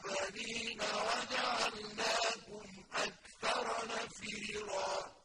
قَبْلِينَ وَجَعَلْنَاكُمْ أَكْثَرَ نَفِيرًا.